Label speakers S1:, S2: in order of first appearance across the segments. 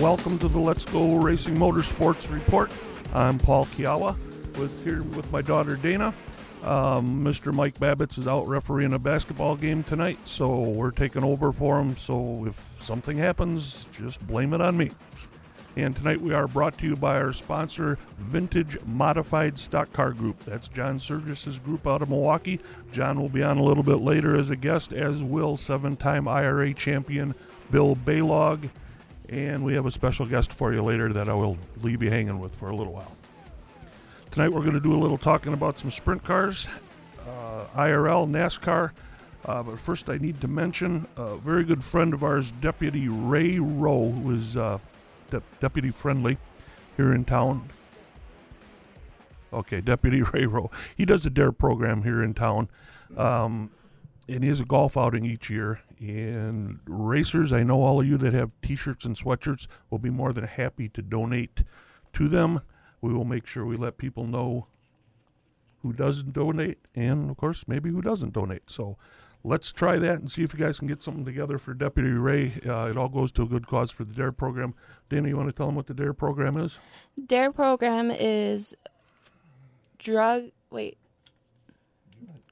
S1: welcome to the Let's Go Racing Motorsports Report. I'm Paul Kiawa with here with my daughter Dana. Um, Mr. Mike Babbitts is out refereeing a basketball game tonight, so we're taking over for him. So if something happens, just blame it on me. And tonight we are brought to you by our sponsor, Vintage Modified Stock Car Group. That's John Surgis's group out of Milwaukee. John will be on a little bit later as a guest, as will seven time IRA champion Bill Balog. And we have a special guest for you later that I will leave you hanging with for a little while. Tonight we're going to do a little talking about some sprint cars, uh, IRL, NASCAR. Uh, but first, I need to mention a very good friend of ours, Deputy Ray Rowe, who is uh, de- deputy friendly here in town. Okay, Deputy Ray Rowe. He does a DARE program here in town. Um, and he has a golf outing each year. And racers, I know all of you that have t shirts and sweatshirts will be more than happy to donate to them. We will make sure we let people know who doesn't donate and, of course, maybe who doesn't donate. So let's try that and see if you guys can get something together for Deputy Ray. Uh, it all goes to a good cause for the DARE program. Dana, you want to tell them what the DARE program is?
S2: DARE program is drug, wait,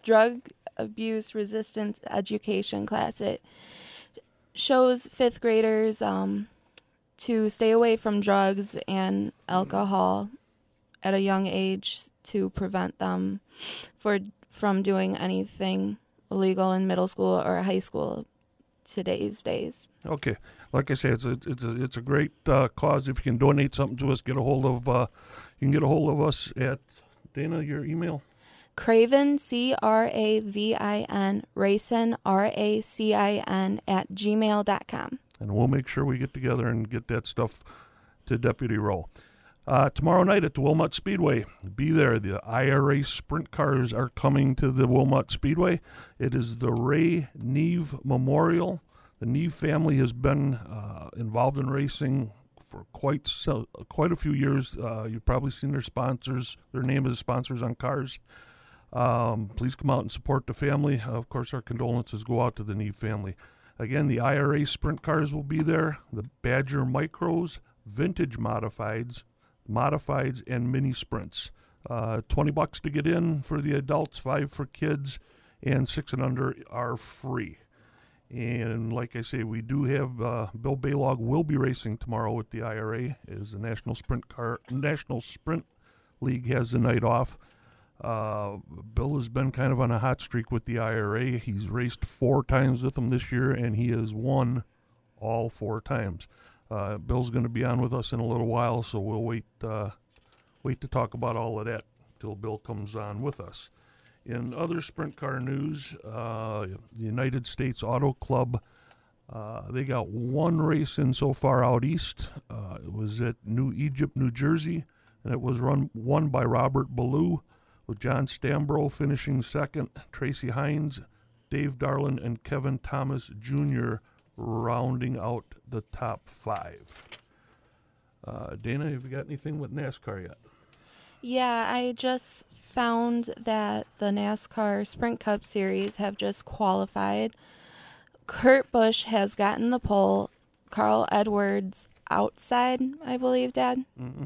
S2: drug abuse resistance education class. It shows fifth graders um, to stay away from drugs and alcohol at a young age to prevent them for from doing anything illegal in middle school or high school today's days.
S1: Okay, like I say, it's a it's a it's a great uh, cause. If you can donate something to us, get a hold of uh, you can get a hold of us at Dana. Your email.
S2: Cravin, C R A V I N, Racin, R A C I N, at gmail.com.
S1: And we'll make sure we get together and get that stuff to Deputy Rowe. Uh, tomorrow night at the Wilmot Speedway, be there. The IRA sprint cars are coming to the Wilmot Speedway. It is the Ray Neve Memorial. The Neve family has been uh, involved in racing for quite so, quite a few years. Uh, you've probably seen their sponsors, their name as sponsors on cars. Um, please come out and support the family. Of course, our condolences go out to the Neve family. Again, the IRA sprint cars will be there. The Badger Micros, vintage modifieds, modifieds, and mini sprints. Uh, 20 bucks to get in for the adults, five for kids, and six and under are free. And like I say, we do have uh, Bill Balog will be racing tomorrow with the IRA as the National Sprint Car National Sprint League has the night off. Uh, Bill has been kind of on a hot streak with the IRA. He's raced four times with them this year, and he has won all four times. Uh, Bill's going to be on with us in a little while, so we'll wait uh, wait to talk about all of that till Bill comes on with us. In other sprint car news, uh, the United States Auto Club. Uh, they got one race in so far out east. Uh, it was at New Egypt, New Jersey, and it was run won by Robert Ballou with Jon Stanbrough finishing second, Tracy Hines, Dave Darland, and Kevin Thomas Jr. rounding out the top five. Uh, Dana, have you got anything with NASCAR yet?
S2: Yeah, I just found that the NASCAR Sprint Cup Series have just qualified. Kurt Busch has gotten the pole. Carl Edwards outside, I believe, Dad.
S1: Mm-hmm.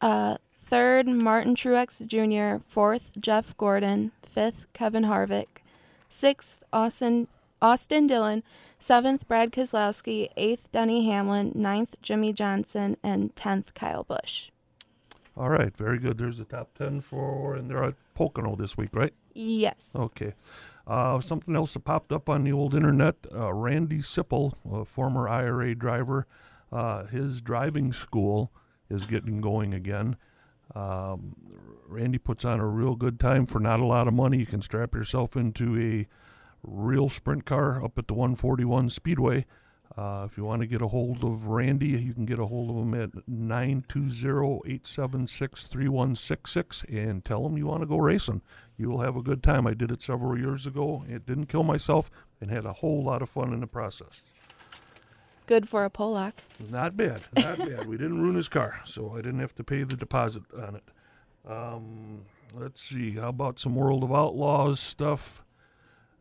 S2: Uh, Third, Martin Truex Jr. Fourth, Jeff Gordon. Fifth, Kevin Harvick. Sixth, Austin Austin Dillon. Seventh, Brad Keselowski. Eighth, Denny Hamlin. Ninth, Jimmie Johnson. And tenth, Kyle Busch.
S1: All right, very good. There's the top 10 for, and they're at Pocono this week, right?
S2: Yes.
S1: Okay. Uh, something else that popped up on the old internet uh, Randy Sipple, a former IRA driver, uh, his driving school is getting going again. Um, Randy puts on a real good time for not a lot of money. You can strap yourself into a real sprint car up at the 141 Speedway. Uh, if you want to get a hold of Randy, you can get a hold of him at 920-876-3166 and tell him you want to go racing. You will have a good time. I did it several years ago. It didn't kill myself and had a whole lot of fun in the process.
S2: Good for a Pollock.
S1: Not bad, not bad. We didn't ruin his car, so I didn't have to pay the deposit on it. Um, let's see. How about some World of Outlaws stuff?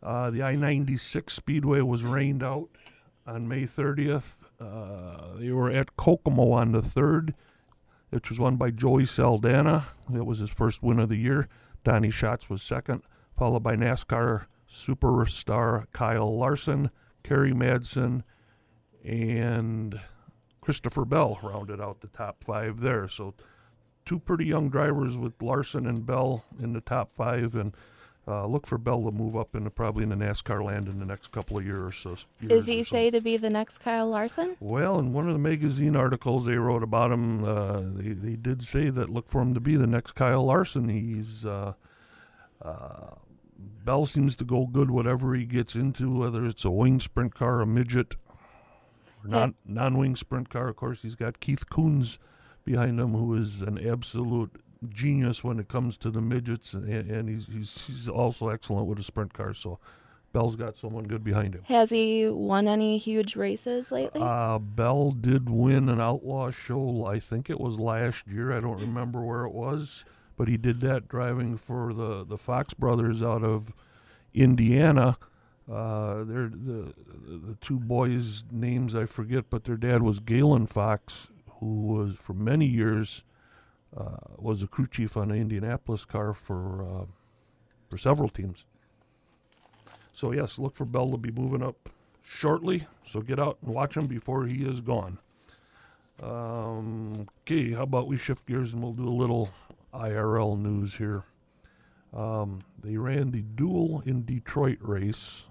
S1: Uh, the I 96 Speedway was rained out on May 30th. Uh, they were at Kokomo on the third, which was won by Joey Saldana. That was his first win of the year. Donny Schatz was second, followed by NASCAR superstar Kyle Larson, Kerry Madsen, and Christopher Bell rounded out the top five there. So, two pretty young drivers with Larson and Bell in the top five, and uh, look for Bell to move up into probably in the NASCAR land in the next couple of years. So, years
S2: Is he
S1: so.
S2: say to be the next Kyle Larson?
S1: Well, in one of the magazine articles they wrote about him, uh, they, they did say that look for him to be the next Kyle Larson. He's uh, uh, Bell seems to go good whatever he gets into, whether it's a wing sprint car, a midget, non non wing sprint car. Of course, he's got Keith Kunz behind him, who is an absolute genius when it comes to the midgets, and, and he's, he's he's also excellent with a sprint car. So. Bell's got someone good behind him.
S2: Has he won any huge races lately?
S1: Uh, Bell did win an outlaw show. I think it was last year. I don't remember where it was, but he did that driving for the the Fox brothers out of Indiana. Uh, they're the the two boys' names I forget, but their dad was Galen Fox, who was for many years uh, was a crew chief on an Indianapolis car for uh, for several teams. So yes, look for Bell to be moving up shortly. So get out and watch him before he is gone. Um, okay, how about we shift gears and we'll do a little IRL news here. Um, they ran the duel in Detroit race,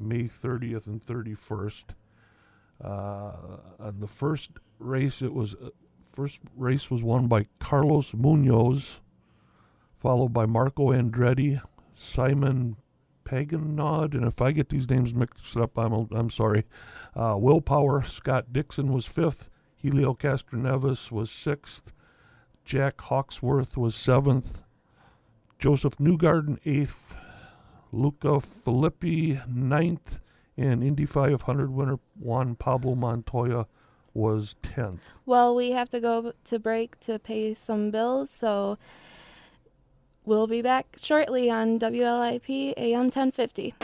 S1: May 30th and 31st. Uh, on the first race, it was uh, first race was won by Carlos Munoz, followed by Marco Andretti, Simon Pagenaud, and if I get these names mixed up, I'm I'm sorry. Uh, Will Power Scott Dixon was fifth. Helio Castroneves was sixth. Jack Hawksworth was seventh. Josef Newgarden eighth. Luca Filippi ninth, and Indy 500 winner Juan Pablo Montoya was tenth.
S2: well, we have to go to break to pay some bills, so we'll be back shortly on WLIP AM 1050.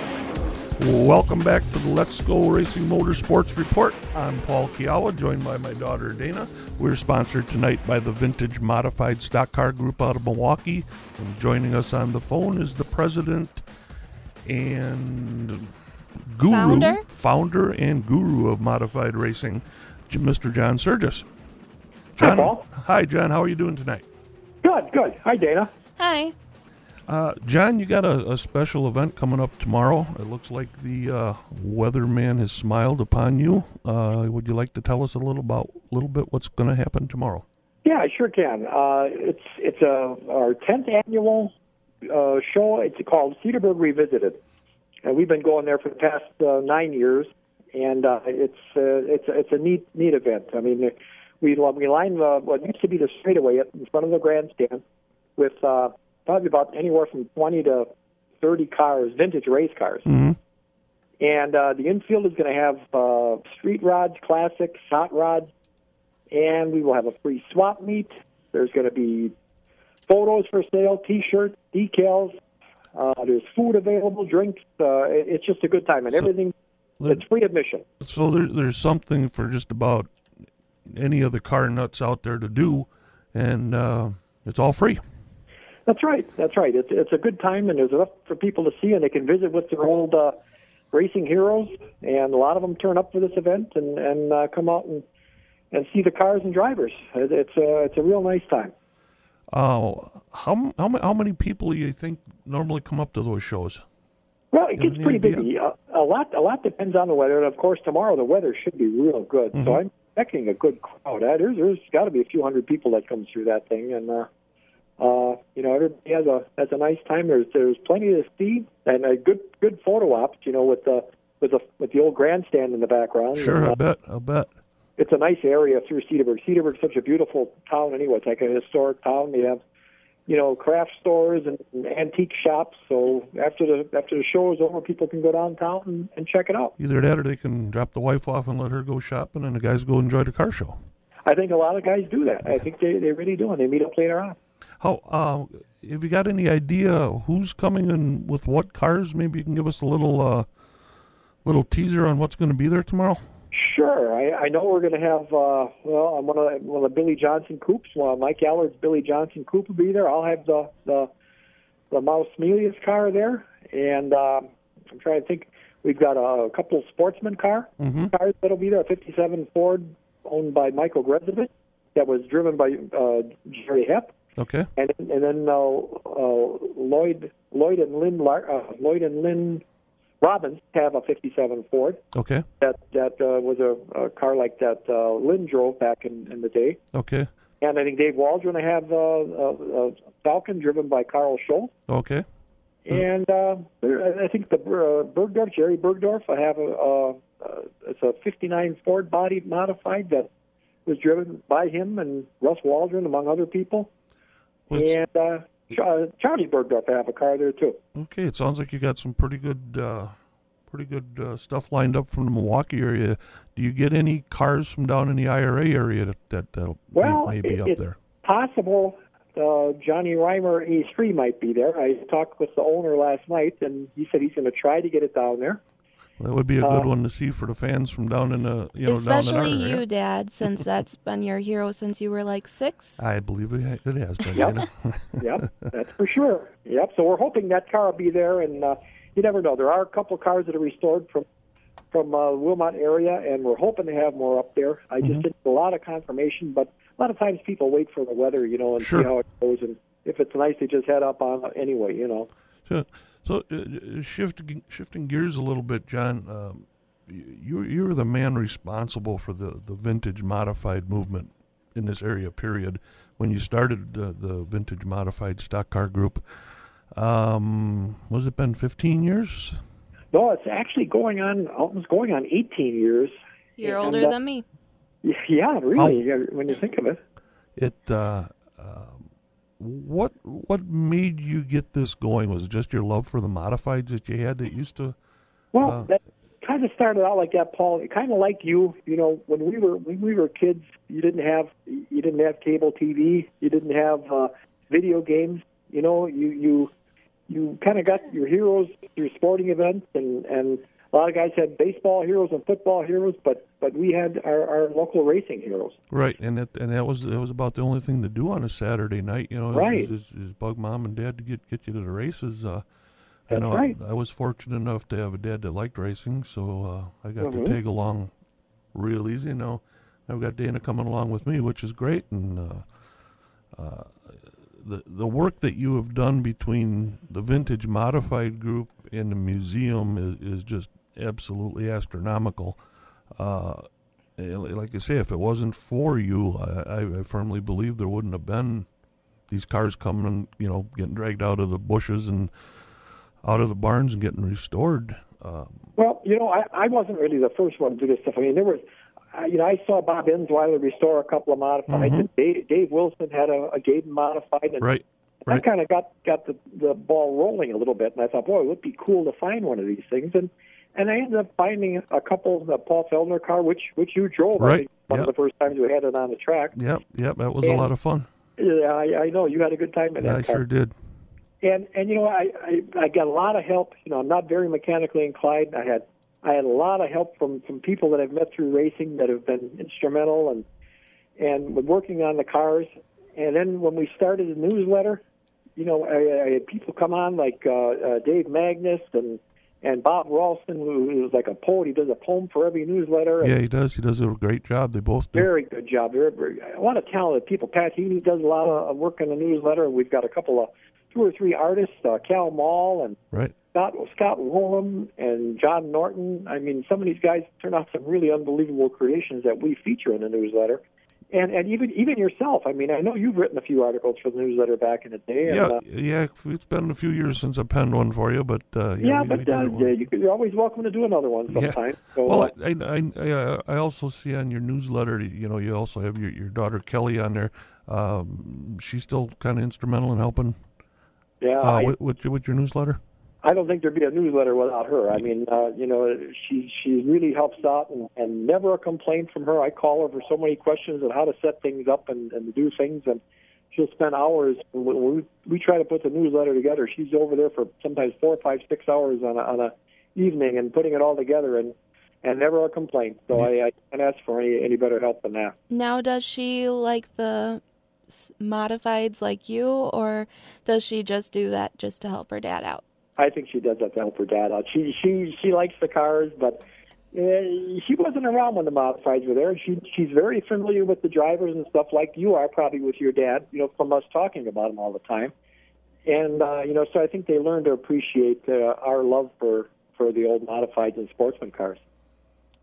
S1: Welcome back to the Let's Go Racing Motorsports Report. I'm Paul Kiawa, joined by my daughter Dana. We're sponsored tonight by the Vintage Modified Stock Car Group out of Milwaukee. And joining us on the phone is the president and guru,
S2: Founder?
S1: founder and guru of modified racing, Mr. John Surgis. John,
S3: Paul.
S1: Hi, John. How are you doing tonight?
S3: Good, good. Hi, Dana.
S2: Hi.
S1: Uh, John, you got a, a special event coming up tomorrow. It looks like the uh, weatherman has smiled upon you. Uh, would you like to tell us a little about, a little bit, what's going to happen tomorrow?
S3: Yeah, I sure can. Uh, it's it's a our tenth annual uh, show. It's called Cedarburg Revisited, and we've been going there for the past uh, nine years. And uh, it's uh, it's it's a neat neat event. I mean, we we line uh, what used to be the straightaway in front of the grandstand with uh, probably about anywhere from twenty to thirty cars, vintage race cars.
S1: Mm-hmm.
S3: And uh, the infield is going to have uh, street rods, classics, hot rods, and we will have a free swap meet. There's going to be photos for sale, T-shirts, decals. Uh, there's food available, drinks. Uh, it- it's just a good time, and
S1: So-
S3: everything. It's free admission.
S1: So there, there's something for just about any of the car nuts out there to do, and uh, it's all free.
S3: That's right. That's right. It's it's a good time, and there's enough for people to see, and they can visit with their old uh, racing heroes. And a lot of them turn up for this event and and uh, come out and and see the cars and drivers. It, it's a it's a real nice time.
S1: Uh, how, how, how many people do you think normally come up to those shows?
S3: Well, it gets pretty
S1: idea?
S3: busy. Uh, a lot, a lot depends on the weather, and of course, tomorrow the weather should be real good.
S1: Mm-hmm.
S3: So I'm expecting a good crowd. Uh, there's, there's got to be a few hundred people that come through that thing, and uh, uh, you know, everybody has a has a nice time. There's there's plenty to see, and a good good photo ops. You know, with the with the with the old grandstand in the background.
S1: Sure,
S3: And,
S1: I
S3: uh,
S1: bet, I bet.
S3: It's a nice area through Cedarburg. Cedarburg's such a beautiful town anyway. It's like a historic town. We have, you know, craft stores and, and antique shops. So after the after the show is over, people can go downtown and, and check it out.
S1: Either that or they can drop the wife off and let her go shopping, and the guys go enjoy the car show.
S3: I think a lot of guys do that. I think they, they really do, and they meet up later on.
S1: How uh, have you got any idea who's coming and with what cars? Maybe you can give us a little uh, little teaser on what's going to be there tomorrow.
S3: Sure. I, I know we're going to have uh, well, I'm one of the, one of the Billy Johnson coupes. Well, Mike Allard's Billy Johnson coupe will be there. I'll have the the the Mouse Melius car there, and uh, I'm trying to think. We've got a, couple of sportsman car
S1: Mm-hmm.
S3: cars that'll be there. A '57 Ford owned by Michael Grezovich that was driven by uh, Jerry Hepp,
S1: Okay.
S3: and and then uh, uh, Lloyd Lloyd and Lynn Lar- uh, Lloyd and Lynn Robbins have a '57 Ford
S1: Okay.
S3: that that uh, was a, a car like that uh, Lynn drove back in, in the day.
S1: Okay.
S3: And I think Dave Waldron I have uh, a, a Falcon driven by Carl Schultz.
S1: Okay.
S3: And uh, I think the uh, Bergdorf, Jerry Bergdorf, I have a, a, a it's a '59 Ford body modified that was driven by him and Russ Waldron among other people.
S1: Well,
S3: and uh, Charlie Bergdorf, I have a car there too.
S1: Okay, it sounds like you got some pretty good, uh, pretty good uh, stuff lined up from the Milwaukee area. Do you get any cars from down in the IRA area that that that'll
S3: Well,
S1: may, may be
S3: it-
S1: up
S3: it's
S1: there?
S3: Possible uh, Johnny Reimer A3 might be there. I talked with the owner last night, and he said he's going to try to get it down there.
S1: That would be a good
S3: uh,
S1: one to see for the fans from down in the you know
S2: Especially
S1: down in our
S2: you,
S1: area.
S2: Dad, since that's been your hero since you were like six.
S1: I believe it, has been.
S3: Yep.
S1: you know.
S3: Yep, that's for sure. Yep. So we're hoping that car will be there, and uh, you never know. There are a couple cars that are restored from from uh, Wilmot area, and we're hoping to have more up there. I
S1: Mm-hmm.
S3: just didn't get a lot of confirmation, but a lot of times people wait for the weather, you know, and
S1: Sure.
S3: see how it goes. And if it's nice, they just head up on anyway, you know.
S1: So, so uh, shifting shifting gears a little bit, John. Um, you you were the man responsible for the, the vintage modified movement in this area. Period. When you started the, the vintage modified stock car group, um, was it been fifteen years?
S3: No, it's actually going on. Almost going on 18 years.
S2: You're
S3: And,
S2: older
S3: uh,
S2: than me.
S3: Yeah, really. yeah, When you think of it.
S1: It uh, um, what what made you get this going? Was it just your love for the modifieds that you had that used to?
S3: Well,
S1: Wow.
S3: that kind of started out like that, Paul. Kind of like you. You know, when we were when we were kids, you didn't have you didn't have cable TV, you didn't have uh, video games. You know, you you you kind of got your heroes through sporting events, and and a lot of guys had baseball heroes and football heroes, but but we had our, our local racing heroes.
S1: Right, and that and that was that was about the only thing to do on a Saturday night. You know, is,
S3: Right.
S1: is, is, is bug mom and dad to get get you to the races. Uh, I
S3: That's
S1: know
S3: right.
S1: I, was fortunate enough to have a dad that liked racing, so uh, I got
S3: Mhm.
S1: to tag along real easy. Now I've got Dana coming along with me, which is great, and uh, uh, the the work that you have done between the vintage modified group and the museum is, is just absolutely astronomical. Uh, eh, like I say, if it wasn't for you, I, I firmly believe there wouldn't have been these cars coming, you know, getting dragged out of the bushes and out of the barns and getting restored. Um,
S3: Well, you know, I, I wasn't really the first one to do this stuff. I mean, there was, I, you know, I saw Bob Insweiler restore a couple of modifieds.
S1: Mhm.
S3: and Dave, Dave Wilson had a, a modified, and
S1: right,
S3: I
S1: right.
S3: kind of got got the the ball rolling a little bit. And I thought, boy, it would be cool to find one of these things. And and I ended up finding a couple, the Paul Feldner car, which which you drove.
S1: Right,
S3: think one
S1: yep.
S3: of the first times we had it on the track.
S1: Yep, yep. That was a lot of fun.
S3: Yeah, I, I know you had a good time in that
S1: I
S3: car.
S1: sure did.
S3: and and you know I, I I got a lot of help. You know, I'm not very mechanically inclined. I had I had a lot of help from from people that I've met through racing that have been instrumental and and with working on the cars. And then when we started the newsletter, you know, I, I had people come on like uh, uh, Dave Magnus and and Bob Ralston, who is like a poet. He does a poem for every newsletter.
S1: Yeah, he does. He does a great job. They both do.
S3: very good job. Very, very, a lot of talented people. Pat Heaney does a lot of work in the newsletter, and we've got a couple of two or three artists, uh, Cal Mall and
S1: Right.
S3: Scott Scott Woolham and John Norton. I mean, some of these guys turn out some really unbelievable creations that we feature in the newsletter. And and even even yourself. I mean, I know you've written a few articles for the newsletter back in the day. And,
S1: Yeah,
S3: uh,
S1: yeah. It's been a few years since I penned one for you, but uh,
S3: yeah,
S1: we-
S3: but
S1: we
S3: uh, yeah, you, you're always welcome to do another one
S1: Yeah.
S3: sometime. So,
S1: Well,
S3: uh,
S1: I, I, I, uh, I also see on your newsletter, you know, you also have your, your daughter Kelly on there. Um, she's still kind of instrumental in helping
S3: yeah,
S1: uh,
S3: I-
S1: with, with, your- with your newsletter.
S3: I don't think there'd be a newsletter without her. I mean, uh, you know, she she really helps out, and, and never a complaint from her. I call her for so many questions on how to set things up and, and to do things, and she'll spend hours. When we we try to put the newsletter together, she's over there for sometimes four, five, six hours on a, on a evening and putting it all together. And and never a complaint. So I, I can't ask for any any better help than that.
S2: Now, does she like the modifieds like you, or does she just do that just to help her dad out?
S3: I think she does that to help her dad out. She she she likes the cars, but uh, she wasn't around when the modifieds were there. She she's very familiar with the drivers and stuff like you are probably with your dad. You know, from us talking about them all the time, and uh, you know, so I think they learned to appreciate uh, our love for for the old modifieds and sportsman cars.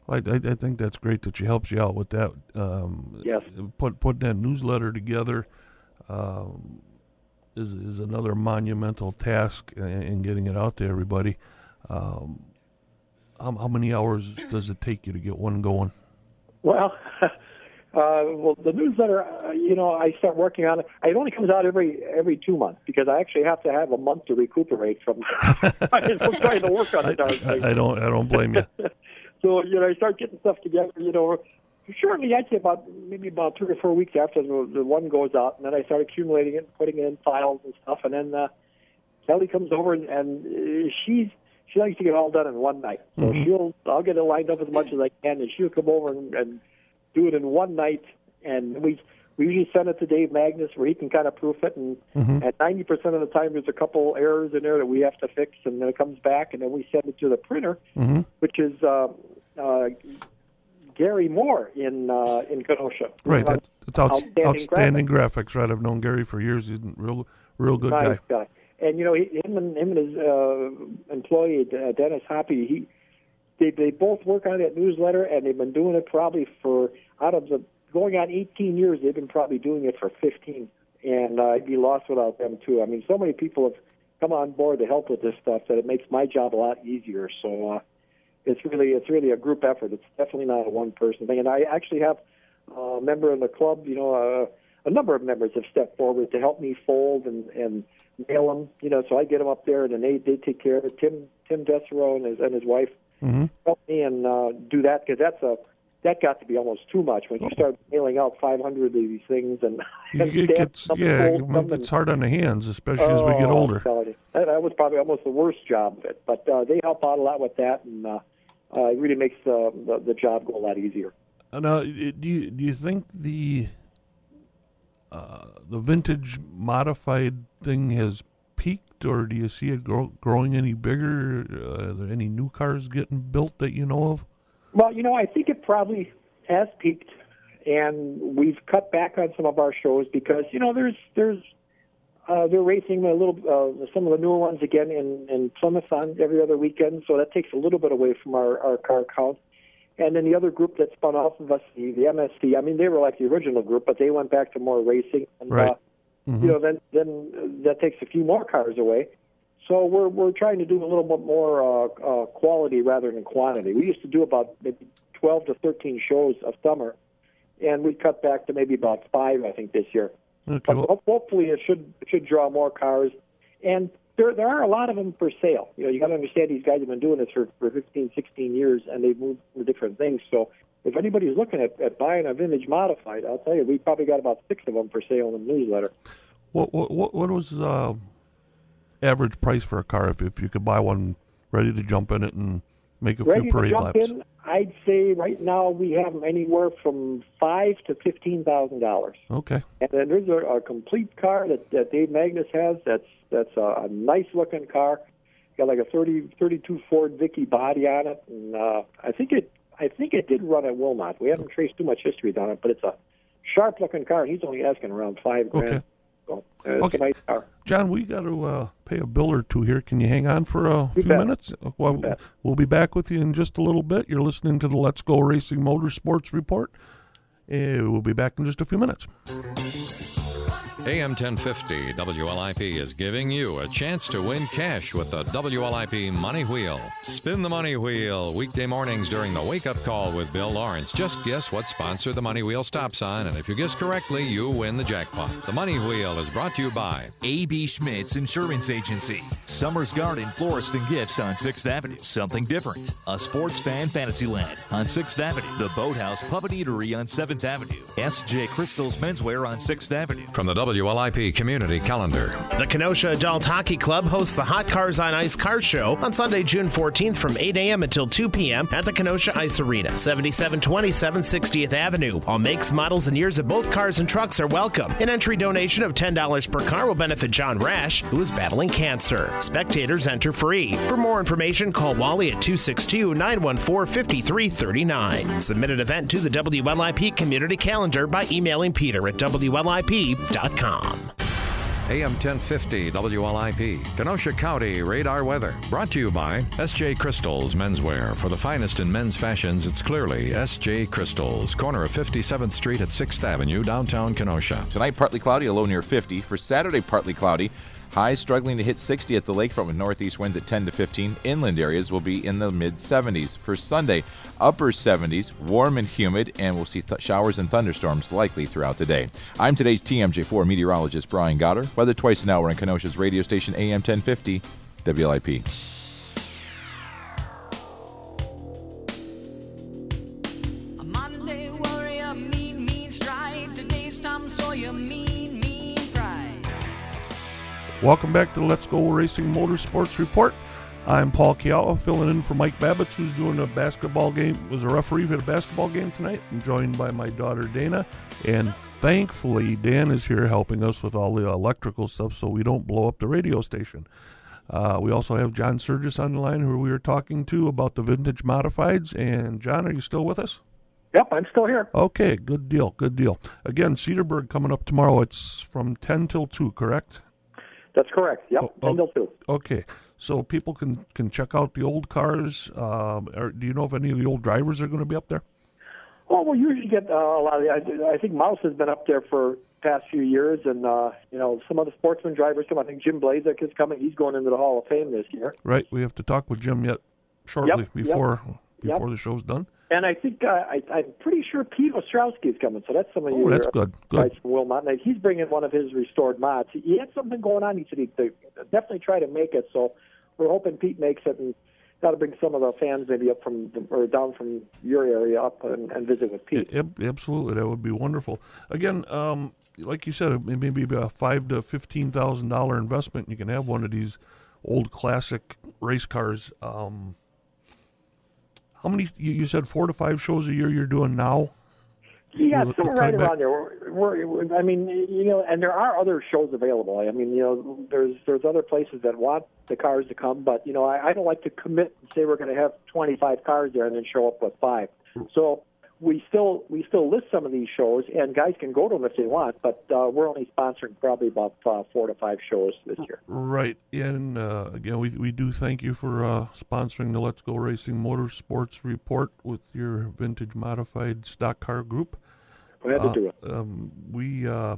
S1: I, I, I think that's great that she helps you out with that. Um,
S3: Yes.
S1: Put putting that newsletter together um, is is another monumental task in, in getting it out to everybody. Um, how, how many hours does it take you to get one going?
S3: Well, uh, well, the newsletter, uh, you know, I start working on it. It only comes out every every two months because I actually have to have a month to recuperate from trying to work on darn thing.
S1: I, I don't I don't blame you.
S3: So you know, I start getting stuff together. You know, shortly I'd say about maybe about three or four weeks after the, the one goes out, and then I start accumulating it, and putting it in files and stuff, and then uh, Kelly comes over and, and uh, she's she likes to get it all done in one night. So
S1: Mhm.
S3: she'll I'll get it lined up as much as I can, and she'll come over and, and do it in one night, and we. We usually send it to Dave Magnus where he can kind of proof it, and
S1: Mhm.
S3: at 90% of the time there's a couple errors in there that we have to fix, and then it comes back, and then we send it to the printer,
S1: hmm
S3: which is uh, uh, Gary Moore in uh, in Kenosha.
S1: Right. That, that's outs-
S3: outstanding
S1: outstanding, graphics. Right. I've known Gary for years. He's a real real good
S3: nice
S1: guy.
S3: guy. And you know, he, him and him and his uh, employee uh, Dennis Hoppy, he they they both work on that newsletter, and they've been doing it probably for out of the going on 18 years. They've been probably doing it for 15, and uh, I'd be lost without them too. I mean, so many people have come on board to help with this stuff that it makes my job a lot easier. So. Uh, it's really it's really a group effort. It's definitely not a one person thing. And I actually have a member in the club. You know, uh, a number of members have stepped forward to help me fold and and mail them. You know, so I get them up there, and then they they take care of it. Tim Tim Desero and his and his wife
S1: hmm
S3: help me and uh, do that because that's a that got to be almost too much when you start mailing out 500 of these things and, and
S1: It gets yeah,
S3: and-
S1: it's hard on the hands, especially as we get
S3: Oh,
S1: older.
S3: I'm telling you. That, that was probably almost the worst job of it. But uh, they help out a lot with that, and uh, uh, it really makes uh, the, the job go a lot easier.
S1: Uh, Now, do you do you think the uh, the vintage modified thing has peaked, or do you see it grow, growing any bigger? Uh, are there any new cars getting built that you know of?
S3: Well, you know, I think it probably has peaked, and we've cut back on some of our shows because you know there's there's uh, they're racing a little uh, some of the newer ones again in in Plymouth on every other weekend, so that takes a little bit away from our our car count. And then the other group that spun off of us, the, the MSC. I mean, they were like the original group, but they went back to more racing. And,
S1: Right.
S3: Uh,
S1: Mhm.
S3: you know, then then that takes a few more cars away. So we're we're trying to do a little bit more uh, uh, quality rather than quantity. We used to do about maybe 12 to 13 shows a summer, and we cut back to maybe about five, I think, this year.
S1: Okay, well,
S3: ho- hopefully, it should it should draw more cars, and there there are a lot of them for sale. You know, you got to understand these guys have been doing this for for 15, 16 years, and they've moved to different things. So. If anybody's looking at, at buying a vintage modified, I'll tell you, we probably got about six of them for sale in the newsletter.
S1: what what what, what was uh, average price for a car if if you could buy one ready to jump in it and make a
S3: Ready
S1: few parade laps?
S3: in, I'd say right now we have them anywhere from five to fifteen thousand dollars.
S1: Okay,
S3: And then there's a, a complete car that, that Dave Magnus has. That's that's a, a nice looking car. Got like a 30, 32 Ford Vicky body on it, and uh, I think it I think it did run at Wilmot. We haven't traced too much history on it, but it's a sharp looking car. He's only asking around five grand.
S1: Okay.
S3: So, uh,
S1: Okay.
S3: a nice car.
S1: John, we got to uh, pay a bill or two here. Can you hang on for a
S3: You
S1: few
S3: bet.
S1: minutes? Well, we'll be back with you in just a little bit. You're listening to the Let's Go Racing Motorsports Report. Uh, we'll be back in just a few minutes.
S4: AM 1050 WLIP is giving you a chance to win cash with the WLIP Money Wheel. Spin the Money Wheel weekday mornings during the Wake Up Call with Bill Lawrence. Just guess what sponsor the Money Wheel stops on, and if you guess correctly, you win the jackpot. The Money Wheel is brought to you by
S5: A.B. Schmidt's Insurance Agency. Summer's Garden Florist and Gifts on 6th Avenue. Something different. A sports fan fantasy land on 6th Avenue. The Boathouse and Eatery on 7th Avenue. S.J. Crystal's Menswear on 6th Avenue.
S4: from the WLIP Community Calendar.
S6: The Kenosha Adult Hockey Club hosts the Hot Cars on Ice Car Show on Sunday, June 14th from 8 a.m. until 2 p.m. at the Kenosha Ice Arena, 7727 60th Avenue. All makes, models, and years of both cars and trucks are welcome. An entry donation of $10 per car will benefit John Rash, who is battling cancer. Spectators enter free. For more information, call Wally at 262 914 5339. Submit an event to the WLIP Community Calendar by emailing Peter at WLIP.com.
S4: AM 1050 WLIP, Kenosha County Radar Weather. Brought to you by SJ Crystals Menswear. For the finest in men's fashions, it's clearly SJ Crystals, corner of 57th Street at 6th Avenue, downtown Kenosha.
S7: Tonight, partly cloudy, a low near 50. For Saturday, partly cloudy. Highs struggling to hit 60 at the lakefront with northeast winds at 10 to 15. Inland areas will be in the mid 70s. For Sunday, upper 70s, warm and humid, and we'll see th- showers and thunderstorms likely throughout the day. I'm today's TMJ4 meteorologist Brian Gotter. Weather twice an hour on Kenosha's radio station AM 1050 WLIP.
S1: Welcome back to the Let's Go Racing Motorsports Report. I'm Paul Chiao, filling in for Mike Babbitts, who's doing a basketball game, was a referee for a basketball game tonight. I'm joined by my daughter Dana, and thankfully Dan is here helping us with all the electrical stuff so we don't blow up the radio station. Uh, we also have John Surgis on the line, who we were talking to about the vintage modifieds. And John, are you still with us?
S3: Yep, I'm still here.
S1: Okay, good deal, good deal. Again, Cedarburg coming up tomorrow. It's from 10 till 2, correct?
S3: That's correct. Yep,
S1: Oh,
S3: 10 till 2.
S1: Okay, so people can can check out the old cars. Um, or do you know if any of the old drivers are going to be up there?
S3: Well, we usually get uh, a lot of the. I, I think Mouse has been up there for past few years, and uh, you know some of the sportsman drivers come. I think Jim Blazek is coming. He's going into the Hall of Fame this year.
S1: Right, we have to talk with Jim yet shortly
S3: Yep, yep,
S1: before
S3: yep.
S1: before the show's done.
S3: And I think uh, I, I'm pretty sure Pete Ostrowski is coming. So that's some of
S1: Oh, that's good,
S3: guys
S1: good.
S3: from Wilmot. And he's bringing one of his restored mods. He had something going on. He said he'd definitely try to make it. So we're hoping Pete makes it and. Got to bring some of the fans maybe up from the, or down from your area up and, and visit with Pete.
S1: Ab- Absolutely, that would be wonderful. Again, um, like you said, maybe may a five to fifteen thousand dollar investment. You can have one of these old classic race cars. Um, how many? You, you said four to five shows a year. You're doing now.
S3: Yeah, somewhere right around there. We're, we're, I mean, you know, and there are other shows available. I mean, you know, there's there's other places that want the cars to come, but you know, I, I don't like to commit and say we're going to have 25 cars there and then show up with five. So we still we still list some of these shows, and guys can go to them if they want, but uh, we're only sponsoring probably about uh, four to five shows this year.
S1: Right, and uh, again, we we do thank you for uh, sponsoring the Let's Go Racing Motorsports Report with your vintage modified stock car group.
S3: We had to do it.
S1: Um, we uh,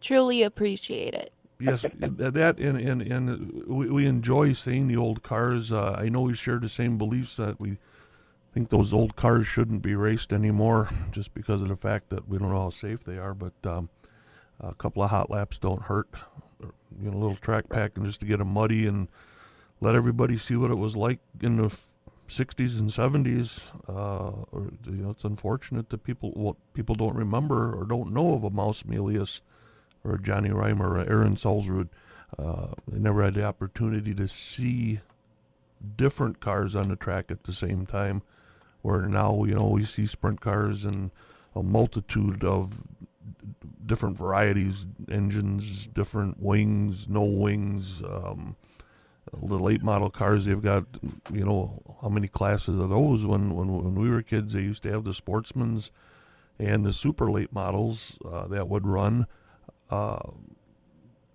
S2: Truly appreciate it.
S1: yes, that and and and we, we enjoy seeing the old cars. Uh, I know we share the same beliefs that we think those old cars shouldn't be raced anymore, just because of the fact that we don't know how safe they are. But um, a couple of hot laps don't hurt. You know, a little track packing just to get them muddy and let everybody see what it was like in the 60s and 70s. Uh, or you know, it's unfortunate that people well, people don't remember or don't know of a Mouse Melius or a Johnny Reimer or Aaron Salzrud. Uh, they never had the opportunity to see different cars on the track at the same time. Where now, you know, we see sprint cars and a multitude of different varieties, engines, different wings, no wings. Um, the late model cars they've got, you know, how many classes of those? When when when we were kids, they used to have the sportsmans and the super late models uh, that would run. Uh,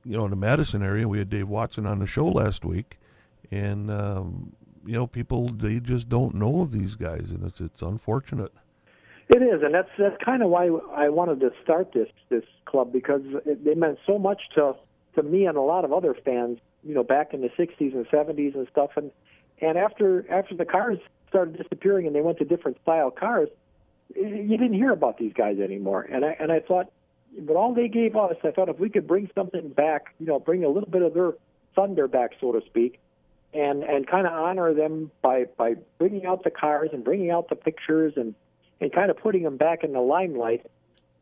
S1: you know, in the Madison area, we had Dave Watson on the show last week, and um, you know, people they just don't know of these guys, and it's it's unfortunate.
S3: It is, and that's that's kind of why I wanted to start this this club because it, they meant so much to to me and a lot of other fans. You know, back in the '60s and '70s and stuff, and and after after the cars started disappearing and they went to different style cars, you didn't hear about these guys anymore. And I and I thought, but all they gave us, I thought if we could bring something back, you know, bring a little bit of their thunder back, so to speak, and and kind of honor them by by bringing out the cars and bringing out the pictures and and kind of putting them back in the limelight.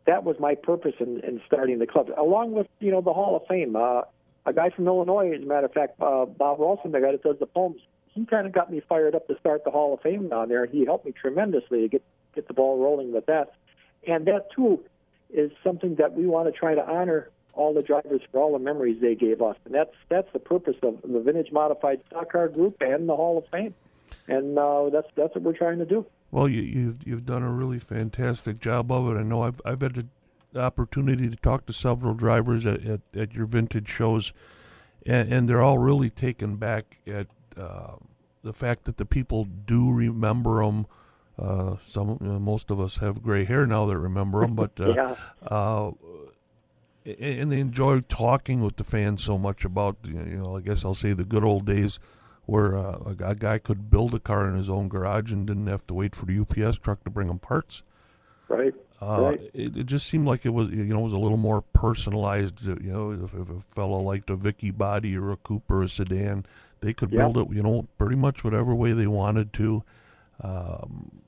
S3: that was my purpose in, in starting the club, along with you know the Hall of Fame. Uh, a guy from Illinois, as a matter of fact, uh, Bob Rolson, the guy that does the poems, he kind of got me fired up to start the Hall of Fame down there. He helped me tremendously to get get the ball rolling with that, and that too is something that we want to try to honor all the drivers for all the memories they gave us, and that's that's the purpose of the Vintage Modified Stock Car Group and the Hall of Fame, and uh, that's that's what we're trying to do.
S1: Well, you, you've you've done a really fantastic job of it. I know I've I've had the opportunity to talk to several drivers at, at, at your vintage shows, and, and they're all really taken back at uh, the fact that the people do remember them. Uh, some, you know, most of us have gray hair now that remember them, but uh,
S3: Yeah.
S1: And they enjoy talking with the fans so much about you know I guess I'll say the good old days where uh, a, guy could build a car in his own garage and didn't have to wait for the UPS truck to bring him parts.
S3: Right.
S1: Uh,
S3: right.
S1: it, it just seemed like it was you know it was a little more personalized. You know, if, if a fellow liked a Vicky body or a coupe or a sedan, they could build it you know pretty much whatever way they wanted to. Um,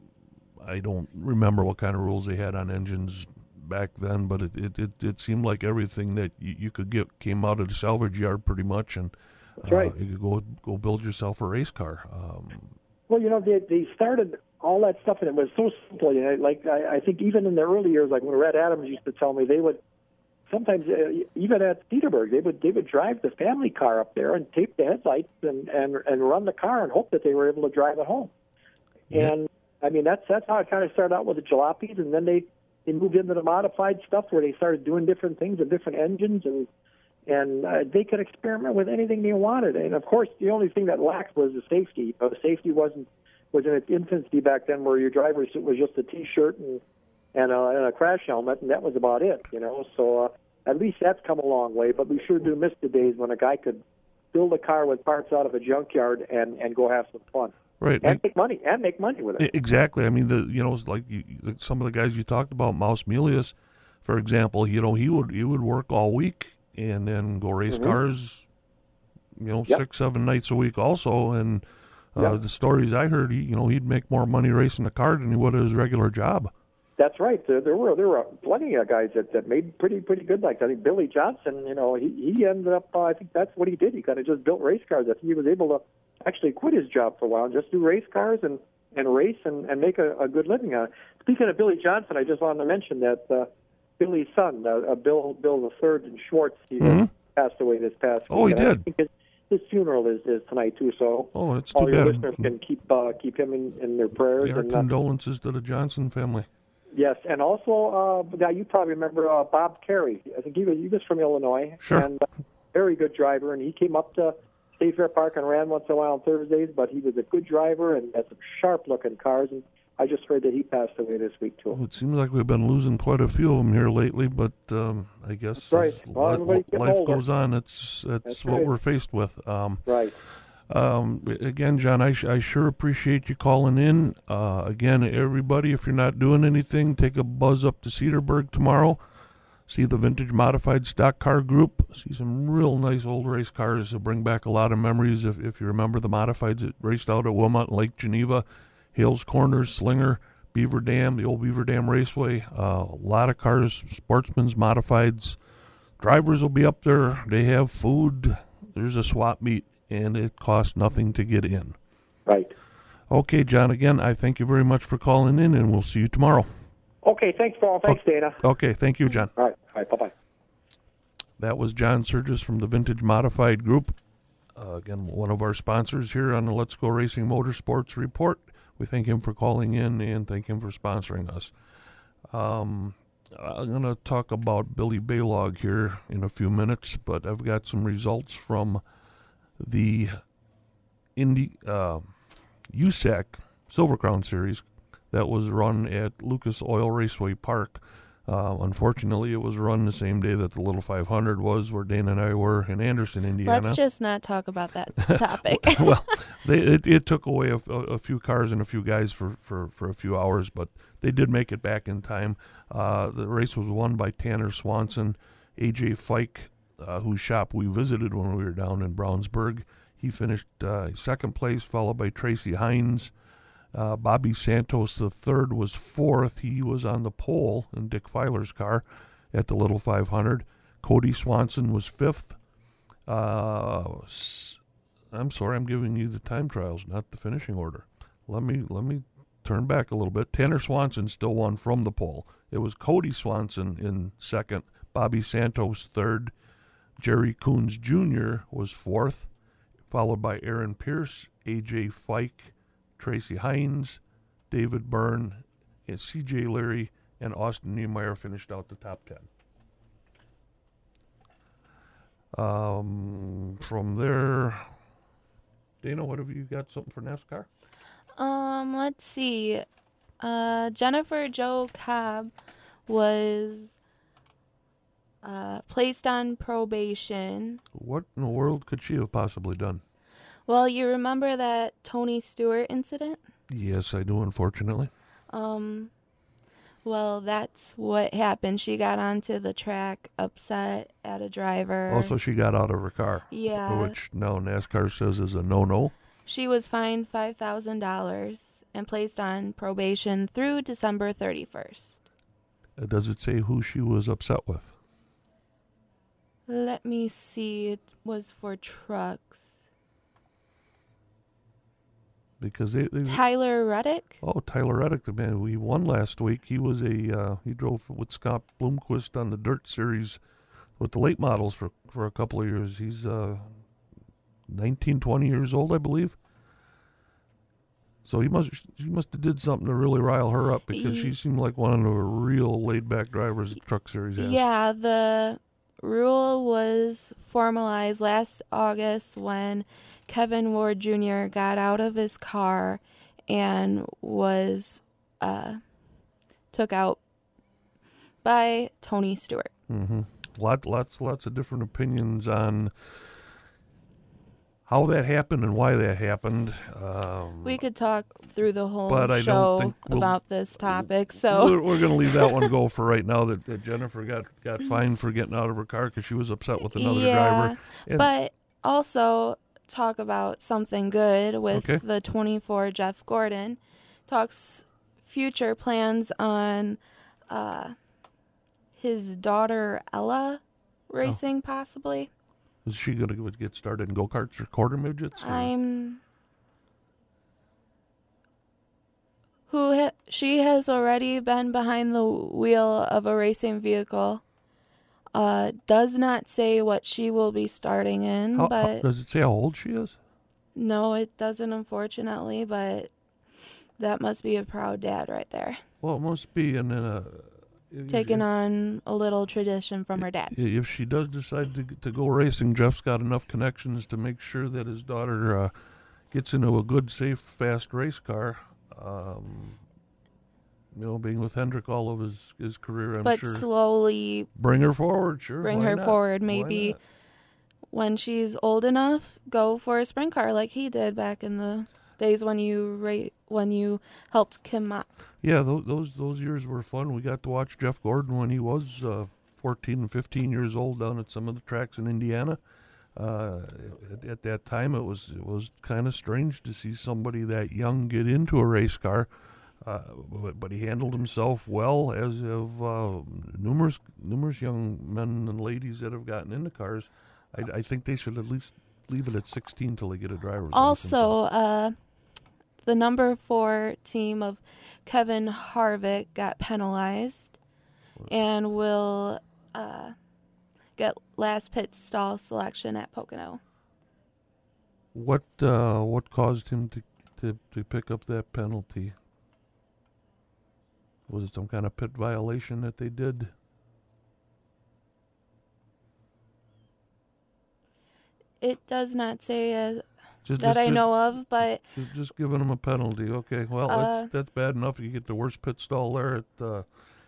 S1: I don't remember what kind of rules they had on engines back then, but it it, it, it seemed like everything that you, you could get came out of the salvage yard pretty much, and
S3: That's right.
S1: uh, you could go go build yourself a race car. Um,
S3: Well, you know, they they started all that stuff, and it was so simple. You know, like I, I think even in the early years, like when Red Adams used to tell me, they would sometimes uh, even at Cedarburg, they would they would drive the family car up there and tape the headlights and and and run the car and hope that they were able to drive it home.
S1: Yeah.
S3: And I mean, that's that's how it kind of started out with the jalopies, and then they they moved into the modified stuff where they started doing different things with different engines and and uh, they could experiment with anything they wanted. And of course, the only thing that lacked was the safety. Uh, safety wasn't was in its infancy back then, where your driver suit was just a T-shirt and and a, and a crash helmet, and that was about it. You know, so uh, at least that's come a long way. But we sure do miss the days when a guy could build a car with parts out of a junkyard and and go have some fun
S1: right.
S3: and make money and make money with it.
S1: Exactly. I mean, the you know, like you, the, some of the guys you talked about, Mouse Melius, for example. You know, he would he would work all week and then go race cars. You know,
S3: Yep.
S1: six seven nights a week also. And uh,
S3: Yep.
S1: the stories I heard, he you know he'd make more money racing a car than he would at his regular job.
S3: That's right. There, there were there were plenty of guys that, that made pretty pretty good. Like I think Billy Johnson, you know, he he ended up. Uh, I think that's what he did. He kind of just built race cars. I think he was able to actually quit his job for a while and just do race cars and and race and and make a, a good living on it. Speaking of Billy Johnson, I just wanted to mention that uh, Billy's son, uh, uh, Bill Bill the Third in Schwartz, he uh, passed away this past.
S1: Mm-hmm. Oh, he
S3: week. And I
S1: did.
S3: his, his funeral is, is tonight too. So
S1: Oh, it's
S3: all
S1: too
S3: your
S1: bad.
S3: listeners can keep uh, keep him in, in their prayers.
S1: Our
S3: and, uh,
S1: condolences to the Johnson family.
S3: Yes, and also uh, now you probably remember uh, Bob Carey. I think he was he was from Illinois.
S1: Sure.
S3: And uh, very good driver, and he came up to State Fair Park and ran once in a while on Thursdays. But he was a good driver and had some sharp looking cars. And I just heard that he passed away this week too.
S1: Well, it seems like we've been losing quite a few of them here lately, but um, I guess
S3: right. Well,
S1: li- life
S3: older.
S1: goes on. It's it's
S3: That's
S1: what
S3: right.
S1: we're faced with. Um,
S3: Right.
S1: Um, again, John, I, sh- I sure appreciate you calling in. Uh, again, everybody, if you're not doing anything, take a buzz up to Cedarburg tomorrow. See the vintage modified stock car group. See some real nice old race cars that bring back a lot of memories. If, if you remember the modifieds that raced out at Wilmot Lake Geneva, Hales Corners, Slinger, Beaver Dam, the old Beaver Dam Raceway. Uh, a lot of cars, sportsmen's modifieds. Drivers will be up there. They have food. There's a swap meet, and it costs nothing to get in.
S3: Right.
S1: Okay, John, again, I thank you very much for calling in, and we'll see you tomorrow.
S3: Okay. Thanks, Paul. Thanks, Dana.
S1: Okay, thank you, John.
S3: All right. All right. Bye bye.
S1: That was John Surges from the Vintage Modified Group. Uh, again, one of our sponsors here on the Let's Go Racing Motorsports Report. We thank him for calling in and thank him for sponsoring us. Um, I'm going to talk about Billy Balog here in a few minutes, but I've got some results from the Indy uh, USAC Silver Crown Series that was run at Lucas Oil Raceway Park. Uh, unfortunately, it was run the same day that the Little 500 was, where Dana and I were in Anderson, Indiana.
S2: Let's just not talk about that topic.
S1: well, they, it, it took away a, a, few cars and a few guys for, for, for a few hours, but they did make it back in time. Uh, the race was won by Tanner Swanson, AJ Fike, uh, whose shop we visited when we were down in Brownsburg. He finished uh, second place, followed by Tracy Hines, Uh, Bobby Santos the third was fourth. He was on the pole in Dick Filer's car at the Little 500. Kody Swanson was fifth. Uh, I'm sorry, I'm giving you the time trials, not the finishing order. Let me let me turn back a little bit. Tanner Swanson still won from the pole. It was Kody Swanson in second, Bobby Santos third, Jerry Coons Jr. was fourth, followed by Aaron Pierce, AJ Fike, Tracy Hines, David Byrne, and CJ Leary, and Austin Nemire finished out the top ten. Um, from there, Dana, what have you got? Something for NASCAR?
S2: Um, let's see. Uh, Jennifer Jo Cobb was uh, placed on probation.
S1: What in the world could she have possibly done?
S2: Well, you remember that Tony Stewart incident?
S1: Yes, I do. Unfortunately,
S2: Um, well, that's what happened. She got onto the track upset at a driver.
S1: also she got out of her car,
S2: yeah.
S1: which now NASCAR says is a no-no.
S2: She was fined $5,000 and placed on probation through December 31st.
S1: Uh, Does it say who she was upset with?
S2: Let me see. It was for trucks.
S1: Because they, they
S2: Tyler Reddick?
S1: oh Tyler Reddick, the man we won last week. He was a uh, he drove with Scott Bloomquist on the Dirt Series with the late models for for a couple of years. He's uh, 19, 20 years old, I believe. So he must he must have did something to really rile her up because she seemed like one of the real laid back drivers the Truck Series.
S2: Yeah, the rule was formalized last August when Kevin Ward Jr. got out of his car and was uh, took out by Tony Stewart.
S1: Mm-hmm. Lot, lots, lots of different opinions on how that happened and why that happened. Um,
S2: We could talk through the whole
S1: But I don't
S2: show
S1: we'll-
S2: about this topic. So
S1: we're, we're going to leave that one go for right now. That, that Jennifer got got fined for getting out of her car because she was upset with another
S2: yeah,
S1: driver. And-
S2: but also talk about something good with
S1: Okay.
S2: the 24 Jeff Gordon talks future plans on uh, his daughter Ella racing possibly.
S1: Is she going to get started in go karts or quarter midgets? or-
S2: I'm who ha- she has already been behind the wheel of a racing vehicle. Uh, does not say what she will be starting in,
S1: How- how-
S2: but
S1: does it say how old she is?
S2: no, it doesn't, unfortunately. But that must be a proud dad right there,
S1: Well, it must be. And then uh, if-
S2: taking on a little tradition from her dad.
S1: if she does decide to to go racing, Jeff's got enough connections to make sure that his daughter uh, gets into a good, safe, fast race car. Um, you know, being with Hendrick all of his his career, I'm sure.
S2: but
S1: sure.
S2: slowly
S1: bring her forward, sure.
S2: bring her
S1: not?
S2: forward. Maybe when she's old enough, go for a sprint car like he did back in the days when you ra- when you helped Kim Mott.
S1: Yeah, those, those those years were fun. We got to watch Jeff Gordon when he was uh, 14 and 15 years old down at some of the tracks in Indiana. Uh, at, at that time, it was it was kind of strange to see somebody that young get into a race car. Uh, but, but he handled himself well, as have uh, numerous numerous young men and ladies that have gotten into cars. I, I think they should at least leave it at 16 till they get a driver's license.
S2: Also, uh, the number four team of Kevin Harvick got penalized and will uh, get last pit stall selection at Pocono.
S1: What uh, what caused him to, to, to pick up that penalty? Was it some kind of pit violation that they did?
S2: It does not say
S1: Just,
S2: that
S1: just,
S2: I know of, but
S1: Just, just giving them a penalty. Okay, well
S2: Uh,
S1: that's that's bad enough. You get the worst pit stall there. It uh,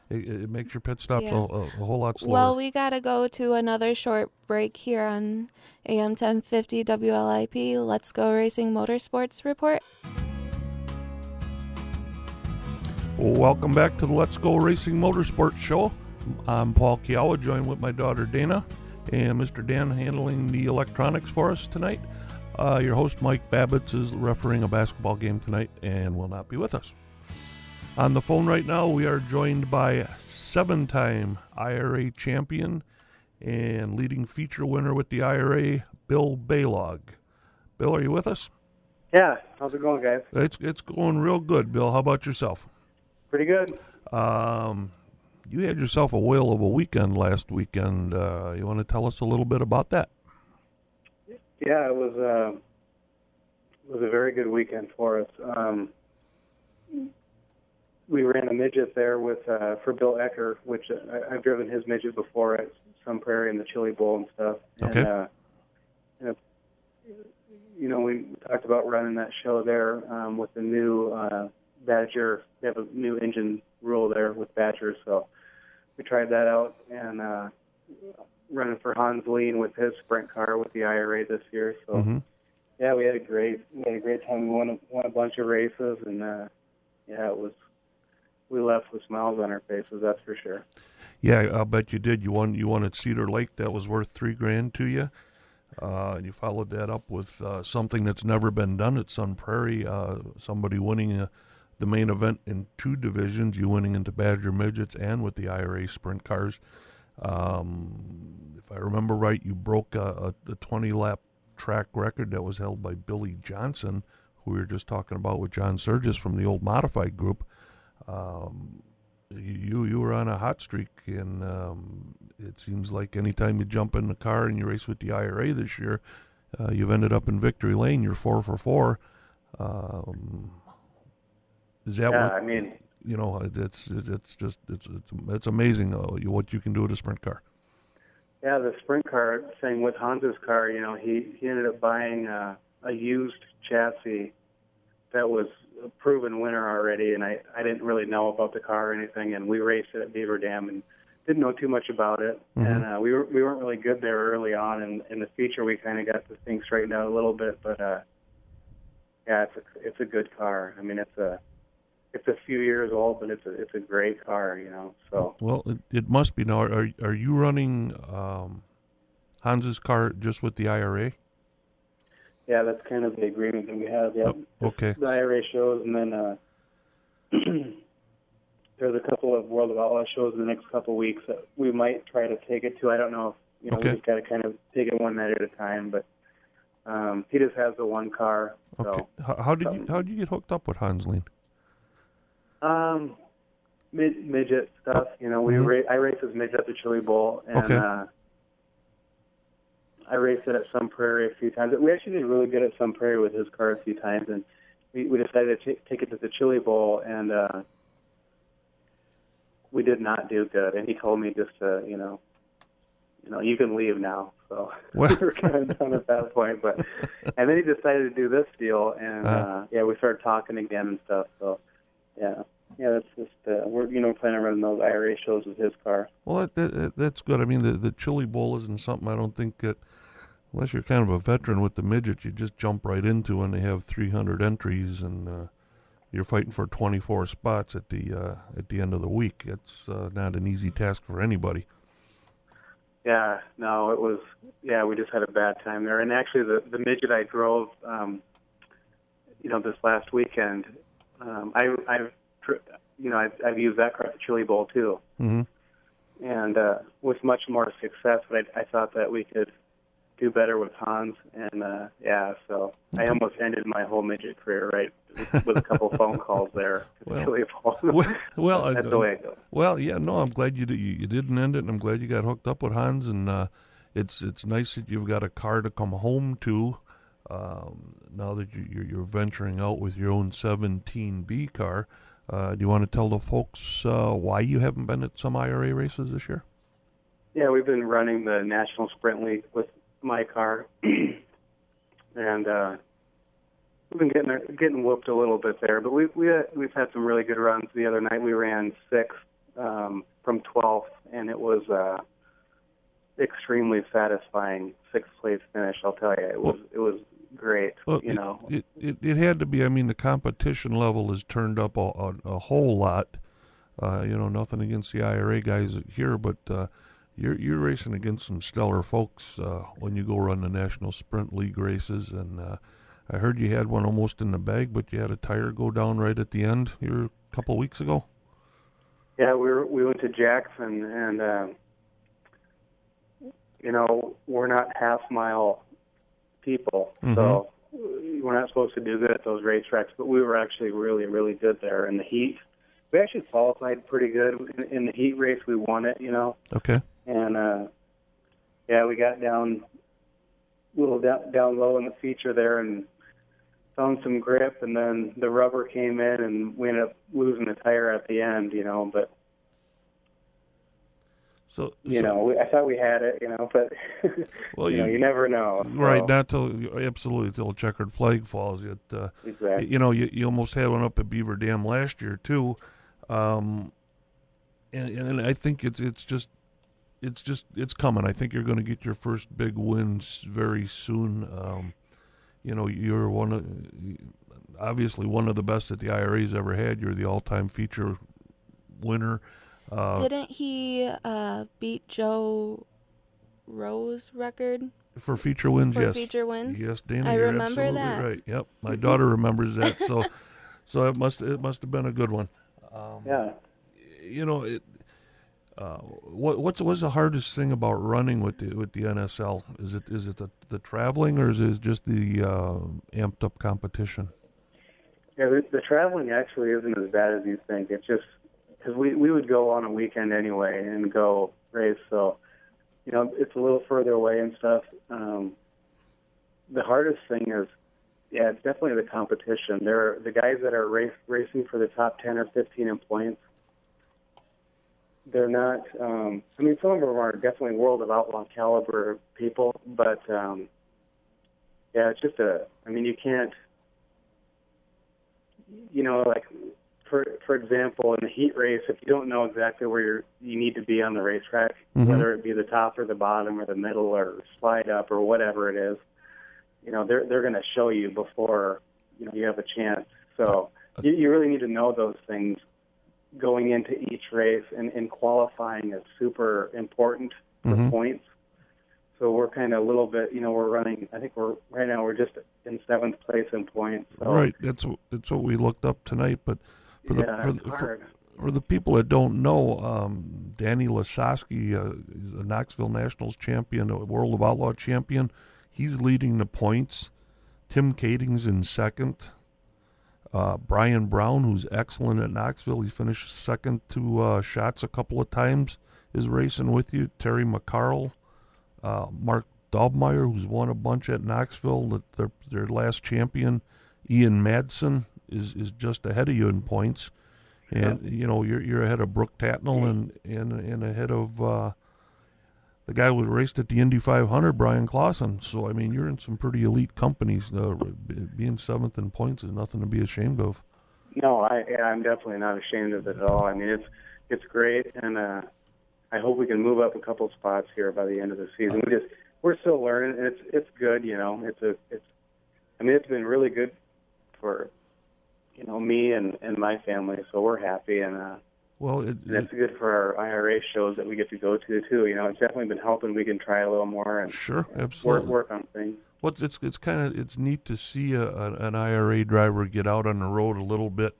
S1: it, it makes your pit stops
S2: Yeah.
S1: a, a, a whole lot slower.
S2: well, we gotta go to another short break here on AM 1050 WLIP. Let's go racing motorsports report.
S1: Welcome back to the Let's Go Racing Motorsports Show. I'm Paul Kiawa, joined with my daughter Dana and Mr. Dan handling the electronics for us tonight. Uh, your host, Mike Babbitts, is refereeing a basketball game tonight and will not be with us. On the phone right now, we are joined by seven time IRA champion and leading feature winner with the IRA, Bill Balog. Bill, are you with us?
S8: Yeah, how's it going, guys?
S1: It's it's going real good, Bill. How about yourself?
S8: Pretty good.
S1: Um, you had yourself a whale of a weekend last weekend. Uh, you want to tell us a little bit about that?
S8: Yeah, it was uh, it was a very good weekend for us. Um, we ran a midget there with uh, for Bill Ecker, which I, I've driven his midget before at Sun Prairie in the Chili Bowl and stuff.
S1: Okay.
S8: And, uh, you know, you know, we talked about running that show there um, with the new uh, Badger. They have a new engine rule there with Badgers, so we tried that out and uh, running for Hans Lean with his sprint car with the IRA this year. So
S1: Mm-hmm.
S8: yeah, we had a great we had a great time. We won a, won a bunch of races, and uh, yeah, it was we left with smiles on our faces. That's for sure.
S1: Yeah, I'll bet you did. You won. You won at Cedar Lake. That was worth three grand to you. Uh, and you followed that up with uh, something that's never been done at Sun Prairie. Uh, somebody winning uh the main event in two divisions. You winning into Badger midgets and with the IRA sprint cars. Um, if I remember right, you broke a, a, the 20 lap track record that was held by Billy Johnson, who we were just talking about with John Surges from the old modified group. Um, you you were on a hot streak, and um, it seems like anytime you jump in the car and you race with the IRA this year, uh, you've ended up in victory lane. You're four for four. Um, is that
S8: yeah,
S1: what
S8: I mean,
S1: you know? It's it's just it's it's, it's amazing uh, what you can do with a sprint car.
S8: yeah, the sprint car. Same with Hans's car. You know, he he ended up buying uh, a used chassis that was a proven winner already, and I I didn't really know about the car or anything, and we raced it at Beaver Dam and didn't know too much about it,
S1: Mhm.
S8: and uh, we were we weren't really good there early on, and in the feature we kind of got the thing straightened out a little bit, but uh, yeah, it's a it's a good car. I mean, it's a it's a few years old, but it's a it's a great car, you know. So
S1: Well, it, it must be now. Are are you running um, Hans's car just with the IRA?
S8: yeah, that's kind of the agreement that we have. Yeah,
S1: Oh, okay.
S8: the IRA shows, and then uh, there's a couple of World of Outlaw shows in the next couple of weeks that we might try to take it to. I don't know if you know
S1: Okay.
S8: we've got to kind of take it one night at a time, but um, he just has the one car. So
S1: Okay. How, how did you how did you get hooked up with Hans Lean?
S8: Um, mid midget stuff. You know, we
S1: Mhm.
S8: ra- I race his midget at the Chili Bowl, and
S1: Okay.
S8: uh, I raced it at Sun Prairie a few times. We actually did really good at Sun Prairie with his car a few times, and we, we decided to t- take it to the Chili Bowl, and uh, we did not do good. And he told me just to, you know, you know, you can leave now. So we were kind of done at that point. But and then he decided to do this deal, and
S1: Uh-huh.
S8: uh, yeah, we started talking again and stuff. So yeah, yeah, that's just uh, we're you know planning on running those IRA shows with his car.
S1: Well, that, that, that- that's good. I mean, the the Chili Bowl isn't something I don't think that unless you're kind of a veteran with the midget, you just jump right into when they have 300 entries and uh, you're fighting for 24 spots at the uh, at the end of the week. It's uh, not an easy task for anybody.
S8: Yeah, no, it was. Yeah, we just had a bad time there. And actually, the the midget I drove, um, you know, this last weekend, um, I I've you know I've, I've used that car at the Chili Bowl too,
S1: hmm
S8: and uh, with much more success. But I, I thought that we could do better with Hans, and uh, yeah, so I almost ended my whole midget career right with, with a couple phone calls there
S1: Well,
S8: Chili Bowl.
S1: well, well, I-
S8: that's the way it goes.
S1: Well, yeah, no, I'm glad you did, you, you didn't end it, and I'm glad you got hooked up with Hans. And uh, it's it's nice that you've got a car to come home to. Um, now that you, you're, you're venturing out with your own 17B car, uh, do you want to tell the folks uh, why you haven't been at some IRA races this year?
S8: Yeah, we've been running the National Sprint League with my car, and uh, we've been getting getting whooped a little bit there. But we've we had, we've had some really good runs. The other night we ran sixth um, from 12th, and it was uh, extremely satisfying sixth place finish. I'll tell you, it was it was great.
S1: Well,
S8: you know,
S1: it, it it had to be. I mean, the competition level has turned up a, a, a whole lot. Uh, you know, nothing against the IRA guys here, but uh, you're you're racing against some stellar folks uh, when you go run the National Sprint League races, and uh, I heard you had one almost in the bag, but you had a tire go down right at the end here a couple weeks ago.
S8: Yeah, we were, we went to Jackson, and uh, you know we're not half mile people, so we're not supposed to do good at those racetracks. But we were actually really, really good there in the heat. We actually qualified pretty good in, in the heat race. We won it, you know,
S1: Okay.
S8: and uh, yeah, we got down a little down, down low in the feature there and found some grip, and then the rubber came in, and we ended up losing the tire at the end, you know, but
S1: So
S8: you
S1: so-
S8: know, we, I thought we had it, you know, but
S1: Well,
S8: you, know,
S1: you-
S8: you never know.
S1: Right,
S8: so-
S1: not till absolutely till a checkered flag falls. It, uh,
S8: Exactly.
S1: You know, you, you almost had one up at Beaver Dam last year too, um, and, and I think it's it's just it's just it's coming. I think you're going to get your first big wins very soon. Um, you know, you're one of obviously one of the best that the IRA's ever had. You're the all-time feature winner. Uh,
S2: Didn't he uh, beat Joe Rose record?
S1: for feature wins,
S2: For
S1: yes.
S2: feature wins?
S1: Yes, Dana,
S2: I
S1: you're
S2: remember
S1: absolutely
S2: that.
S1: right. Yep, my daughter remembers that. So, so it must it must have been a good one. Um,
S8: Yeah.
S1: You know, it, uh, what what's what's the hardest thing about running with the with the NSL? Is it is it the, the traveling or is it just the uh, amped up competition?
S8: Yeah, the, the traveling actually isn't as bad as you think. It's just because we we would go on a weekend anyway and go race, so you know it's a little further away and stuff. Um, the hardest thing is, yeah, it's definitely the competition. There are the guys that are race racing for the top ten or fifteen points. They're not. Um, I mean, some of them are definitely world of outlaw caliber people, but um, yeah, it's just a. I mean, you can't you know, like for for example, in the heat race, if you don't know exactly where you're you need to be on the racetrack,
S1: Mhm.
S8: whether it be the top or the bottom or the middle or slide up or whatever it is, you know, they're they're going to show you before you know you have a chance. So you, you really need to know those things going into each race, and, and qualifying is super important for
S1: Mhm.
S8: points. So we're kind of a little bit, you know, we're running. I think we're right now we're just in seventh place in points. So,
S1: Right, that's that's what we looked up tonight. But for the
S8: Yeah,
S1: for, the, for, for the people that don't know, um, Danny Lasoski uh, is a Knoxville Nationals champion, a World of Outlaw champion. He's leading the points. Tim Kaeding's in second. Uh, Brian Brown, who's excellent at Knoxville, he finished second to uh, Schatz a couple of times, is racing with you. Terry McCarl, uh, Mark Dobmeier, who's won a bunch at Knoxville, that their their last champion. Ian Madsen is, is just ahead of you in points, and you know you're you're ahead of Brooke Tatnell and and and ahead of uh, the guy who was raced at the Indy 500, Bryan Clauson. So I mean, you're in some pretty elite companies. Uh, being seventh in points is nothing to be ashamed of.
S8: No, I I'm definitely not ashamed of it at all. I mean, it's it's great, and uh, I hope we can move up a couple spots here by the end of the season. We just we're still learning, and it's it's good. You know, it's a it's. I mean, it's been really good for you know me and and my family, so we're happy, and uh,
S1: Well, it,
S8: and it's good for our IRA shows that we get to go to too. You know, it's definitely been helping. We can try a little more and
S1: Sure, absolutely.
S8: work on things.
S1: What's it's it's kind of it's neat to see a, an IRA driver get out on the road a little bit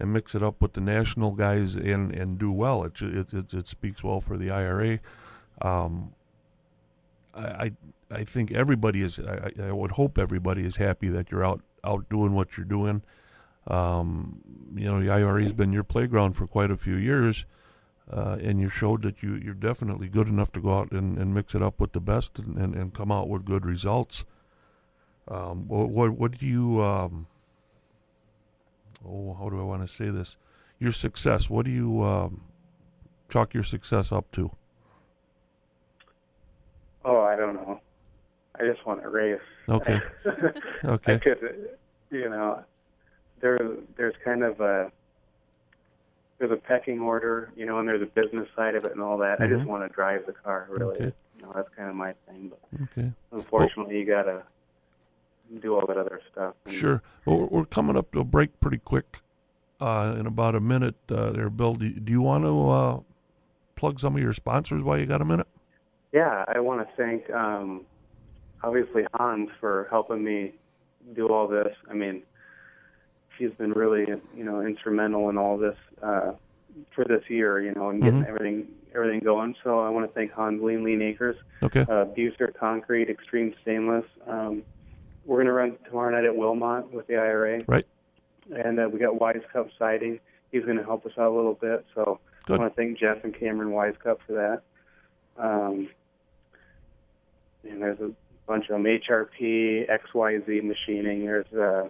S1: and mix it up with the national guys and, and do well. It, it it it speaks well for the IRA. Um, I I I think everybody is. I, I I would hope everybody is happy that you're out out doing what you're doing. Um, you know, the IRA's been your playground for quite a few years. Uh, and you showed that you, you're definitely good enough to go out and, and mix it up with the best and, and, and come out with good results. Um, what, what what do you um, oh how do I want to say this? Your success. What do you um, chalk your success up to?
S8: Oh, I don't know. I just want to race.
S1: Okay. Okay.
S8: Because, you know, there there's kind of a there's a pecking order, you know, and there's a business side of it and all that. I just
S1: Mhm.
S8: want to drive the car, really.
S1: Okay.
S8: You know, that's kind of my thing. But
S1: Okay.
S8: unfortunately, you gotta do all that other stuff.
S1: Sure. Well, we're- we're coming up to a break pretty quick. Uh, in about a minute, uh, there, Bill. Do, do you want to uh, plug some of your sponsors while you got a minute?
S8: Yeah, I want to thank um, obviously Hans for helping me do all this. I mean, she's been really you know instrumental in all this uh, for this year. You know, and getting
S1: Mhm.
S8: everything everything going. So I want to thank Hans Lean Lean Acres,
S1: Okay.
S8: uh, Buser Concrete, Extreme Stainless. Um, we're going to run tomorrow night at Wilmot with the IRA.
S1: Right.
S8: And uh, we got Wise Cup siding. He's going to help us out a little bit. So
S1: Good.
S8: I want to thank Jeff and Cameron Wise Cup for that. Um, and there's a bunch of them. HRP, XYZ Machining. There's uh,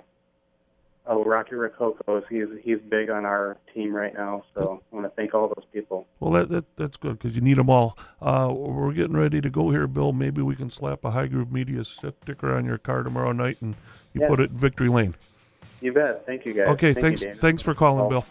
S8: oh Rocky Rococo's. He's he's big on our team right now. So I want to thank all those people.
S1: Well, that, that that's good because you need them all. Uh, we're getting ready to go here, Bill. Maybe we can slap a High Groove Media sticker on your car tomorrow night, and you
S8: Yeah.
S1: put it in Victory Lane.
S8: You bet. Thank you guys.
S1: Okay,
S8: Thank
S1: thanks.
S8: You,
S1: thanks for calling,
S8: Oh,
S1: Bill.